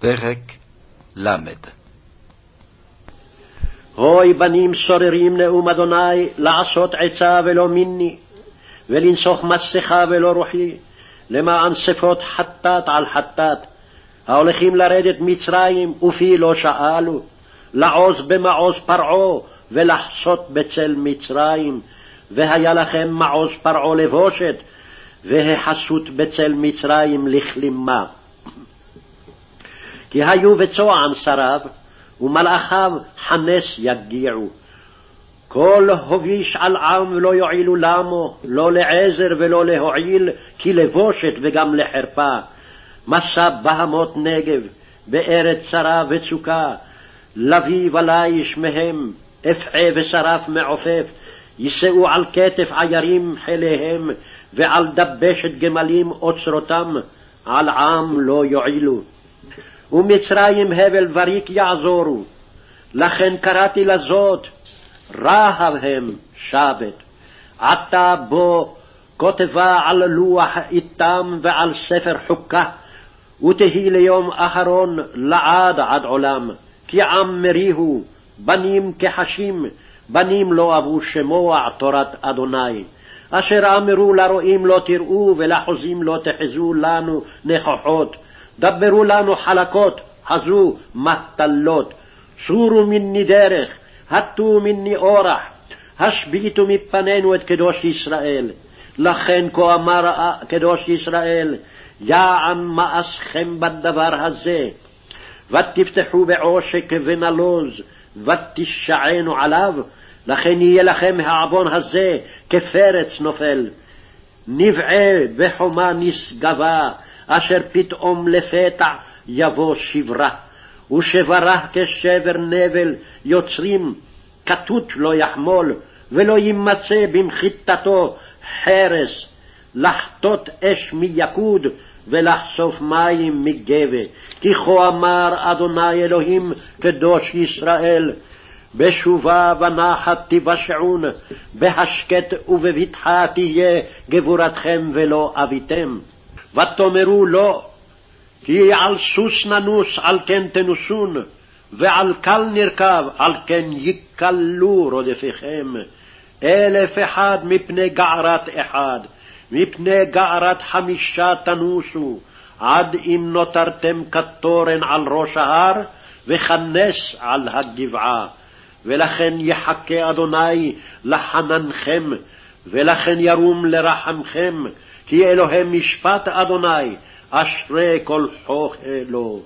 פרק ל. הוי בנים סוררים נאום אדוני, לעשות עצה ולא מיני, ולנסוך מסכה ולא רוחי, למען שפות חטאת על חטאת, ההולכים לרדת מצרים, ופי לא שאלו, לעוז במעוז פרעה, ולחסות בצל מצרים, והיה לכם מעוז פרעה לבושת, והחסות בצל מצרים לכלימה. כי היו בצוען שריו, ומלאכיו חנס יגיעו. כל הוביש על עם לא יועילו למו, לא לעזר ולא להועיל, כי לבושת וגם לחרפה. מסע בהמות נגב, בארץ צרה וצוקה, לביא וליש מהם, אפעה ושרף מעופף, יישאו על כתף עיירים חיליהם, ועל דבשת גמלים אוצרותם, על עם לא יועילו. ומצרים הבל וריק יעזורו, לכן קראתי לזאת, רהב הם שבת. עתה בו כותבה על לוח איתם ועל ספר חוקה, ותהי ליום אחרון לעד עד עולם, כי עם מריהו, בנים כחשים, בנים לא אבו שמוע תורת אדוני. אשר אמרו לרועים לא תראו ולחוזים לא תחזו לנו נכוחות. דברו לנו חלקות, חזו מטלות. סורו מני דרך, הטו מני אורח, השביתו מפנינו את קדוש ישראל. לכן כה אמר קדוש ישראל, יען מאסכם בדבר הזה, ותפתחו בעושק ונלוז, ותשענו עליו, לכן יהיה לכם העוון הזה כפרץ נופל. נבעה בחומה נשגבה, אשר פתאום לפתע יבוא שברה. ושברה כשבר נבל יוצרים, כתות לא יחמול, ולא יימצא במחיתתו חרס, לחטות אש מיקוד, ולחשוף מים מגבה. כי כה אמר אדוני אלוהים קדוש ישראל, בשובה ונחת תבשעון, בהשקט ובבטחה תהיה גבורתכם ולא אביתם. ותאמרו לו, כי על סוס ננוס על כן תנוסון, ועל קל נרכב על כן יקלו רודפיכם. אלף אחד מפני גערת אחד, מפני גערת חמישה תנוסו, עד אם נותרתם כתורן על ראש ההר, וכנס על הגבעה. ולכן יחכה אדוני לחננכם, ולכן ירום לרחמכם, כי אלוהי משפט אדוני, אשרי כל חוכלו.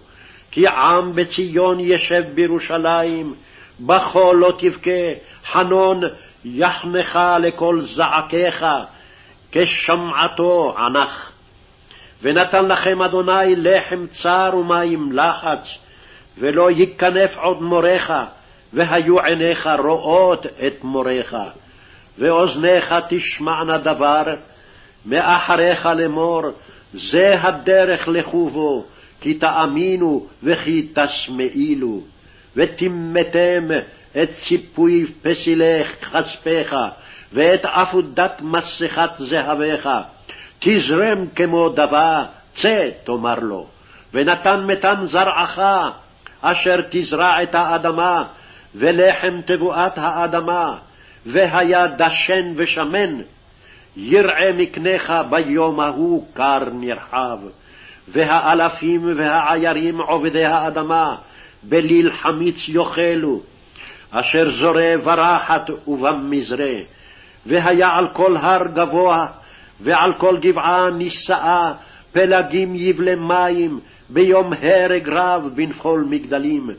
כי עם בציון ישב בירושלים, בכו לא תבכה, חנון יחנך לכל זעקיך, כשמעתו ענך. ונתן לכם אדוני לחם צר ומים לחץ, ולא ייכנף עוד מורך, והיו עיניך רואות את מורך, ואוזניך תשמענה דבר, מאחריך לאמור, זה הדרך לכו בו, כי תאמינו וכי תשמעילו, וטימאתם את ציפוי פסילך כספך, ואת עפודת מסכת זהבך, תזרם כמו דבה, צא תאמר לו, ונתן מתן זרעך, אשר תזרע את האדמה, ולחם תבואת האדמה, והיה דשן ושמן, יראה מקנך ביום ההוא קר נרחב, והאלפים והעיירים עובדי האדמה, בליל חמיץ יאכלו, אשר זורע ברחת ובמזרה, והיה על כל הר גבוה, ועל כל גבעה נישאה, פלגים יבלה מים, ביום הרג רב בנפול מגדלים.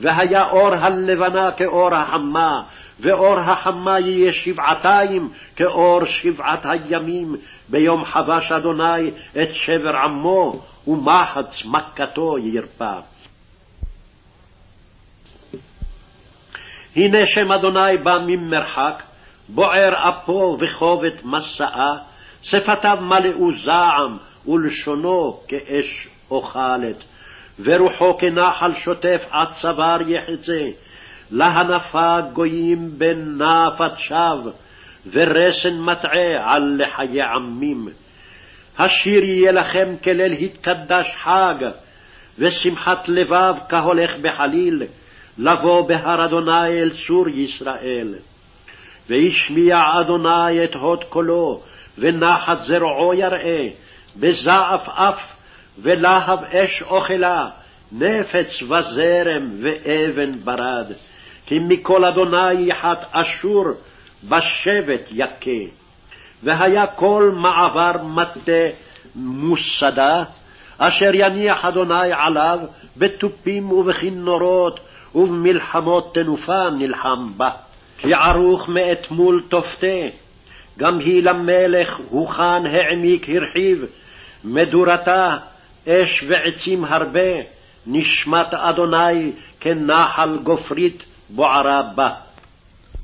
והיה אור הלבנה כאור החמה, ואור החמה יהיה שבעתיים כאור שבעת הימים, ביום חבש אדוני את שבר עמו, ומחץ מכתו ירפא. הנה שם אדוני בא ממרחק, בוער אפו וכובד מסעה, שפתיו מלאו זעם, ולשונו כאש אוכלת. ורוחו כנחל שוטף עד צוואר יחצה, להנפה גויים בנפת שווא, ורסן מטעה על לחיי עמים. השיר יהיה לכם כליל התקדש חג, ושמחת לבב כהולך בחליל, לבוא בהר אדוני אל צור ישראל. והשמיע אדוני את הוד קולו, ונחת זרועו יראה, בזעף אף, ולהב אש אוכלה, נפץ וזרם ואבן ברד. כי מכל אדוני יחת אשור, בשבט יכה. והיה כל מעבר מטה מוסדה, אשר יניח אדוני עליו בתופים ובכינורות, ובמלחמות תנופה נלחם בה. כי ערוך מאתמול תופתה, גם היא למלך הוכן העמיק הרחיב, מדורתה אש ועצים הרבה, נשמת אדוני כנחל גופרית בוערה בה.